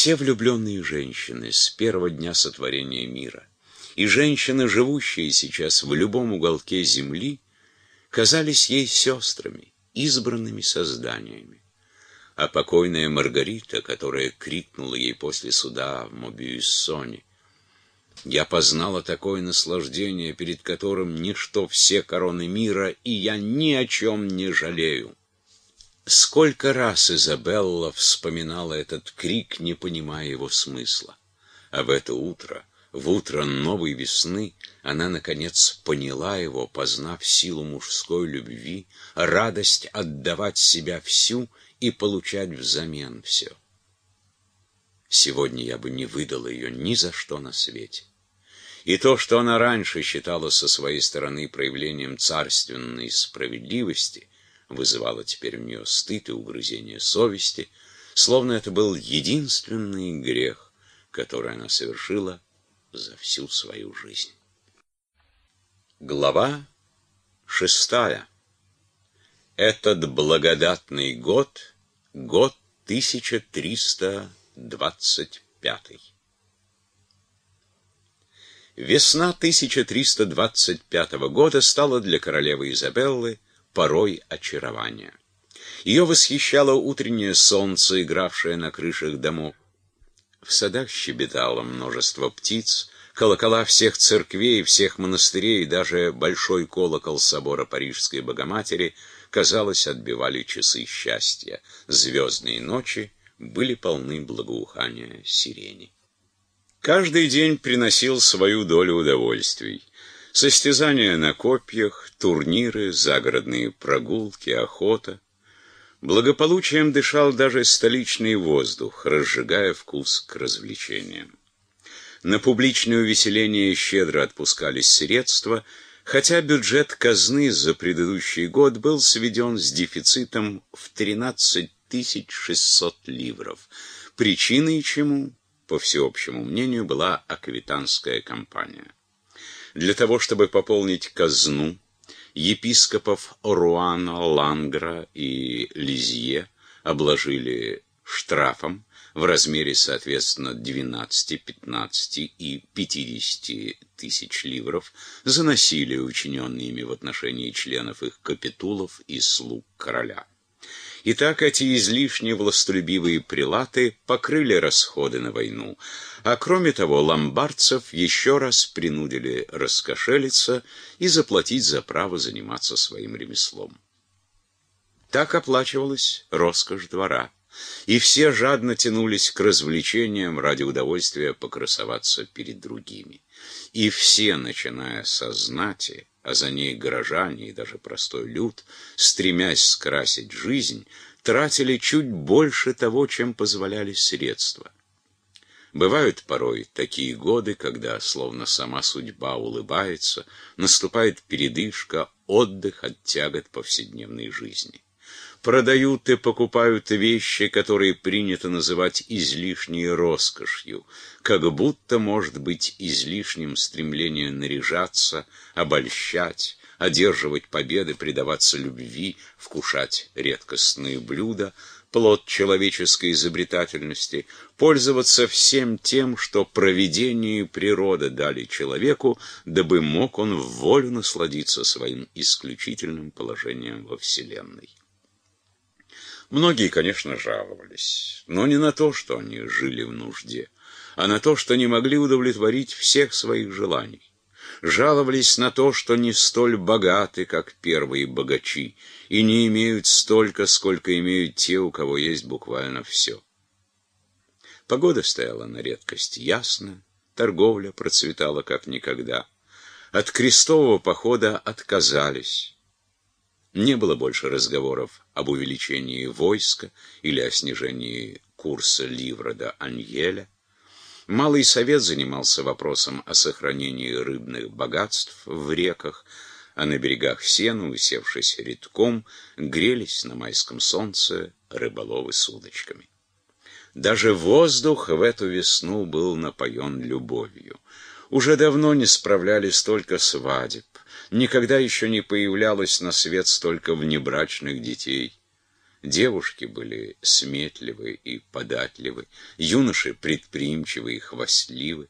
Все влюбленные женщины с первого дня сотворения мира и женщины, живущие сейчас в любом уголке земли, казались ей сестрами, избранными созданиями. А покойная Маргарита, которая крикнула ей после суда в Мобиуссоне, «Я познала такое наслаждение, перед которым ничто все короны мира, и я ни о чем не жалею». Сколько раз Изабелла вспоминала этот крик, не понимая его смысла. А в это утро, в утро новой весны, она, наконец, поняла его, познав силу мужской любви, радость отдавать себя всю и получать взамен все. Сегодня я бы не выдала ее ни за что на свете. И то, что она раньше считала со своей стороны проявлением царственной справедливости, вызывало теперь у нее стыд и угрызение совести, словно это был единственный грех, который она совершила за всю свою жизнь. Глава шестая. Этот благодатный год, год 1325. Весна 1325 года стала для королевы Изабеллы порой очарования. Ее восхищало утреннее солнце, игравшее на крышах домов. В садах щебетало множество птиц, колокола всех церквей, всех монастырей, даже большой колокол собора Парижской Богоматери, казалось, отбивали часы счастья. Звездные ночи были полны благоухания сирени. Каждый день приносил свою долю удовольствий. Состязания на копьях, турниры, загородные прогулки, охота. Благополучием дышал даже столичный воздух, разжигая вкус к развлечениям. На публичное увеселение щедро отпускались средства, хотя бюджет казны за предыдущий год был сведен с дефицитом в 13 600 ливров. Причиной чему, по всеобщему мнению, была аквитанская кампания. Для того, чтобы пополнить казну, епископов Руана, Лангра и Лизье обложили штрафом в размере, соответственно, 12, 15 и 50 тысяч ливров за насилие, учиненное ими в отношении членов их капитулов и слуг короля. Итак, эти излишне властолюбивые прилаты покрыли расходы на войну, а кроме того ломбардцев еще раз принудили раскошелиться и заплатить за право заниматься своим ремеслом. Так оплачивалась роскошь двора, и все жадно тянулись к развлечениям ради удовольствия покрасоваться перед другими. И все, начиная со знати, а за ней горожане и даже простой люд, стремясь скрасить жизнь, тратили чуть больше того, чем позволяли средства. Бывают порой такие годы, когда, словно сама судьба улыбается, наступает передышка, отдых от тягот повседневной жизни продают и покупают вещи, которые принято называть излишней роскошью, как будто может быть излишним стремление наряжаться, обольщать, одерживать победы, предаваться любви, вкушать редкостные блюда, плод человеческой изобретательности, пользоваться всем тем, что провидение и природа дали человеку, дабы мог он в волю насладиться своим исключительным положением во Вселенной. Многие, конечно, жаловались, но не на то, что они жили в нужде, а на то, что не могли удовлетворить всех своих желаний. Жаловались на то, что не столь богаты, как первые богачи, и не имеют столько, сколько имеют те, у кого есть буквально все. Погода стояла на редкость ясно, торговля процветала как никогда. От крестового похода отказались. Не было больше разговоров об увеличении войска или о снижении курса ливра до Аньеля. Малый совет занимался вопросом о сохранении рыбных богатств в реках, а на берегах Сены, усевшись редком, грелись на майском солнце рыболовы с удочками. Даже воздух в эту весну был напоен любовью. Уже давно не справляли столько свадеб, Никогда еще не появлялось на свет столько внебрачных детей. Девушки были сметливы и податливы, юноши предприимчивы и хвастливы.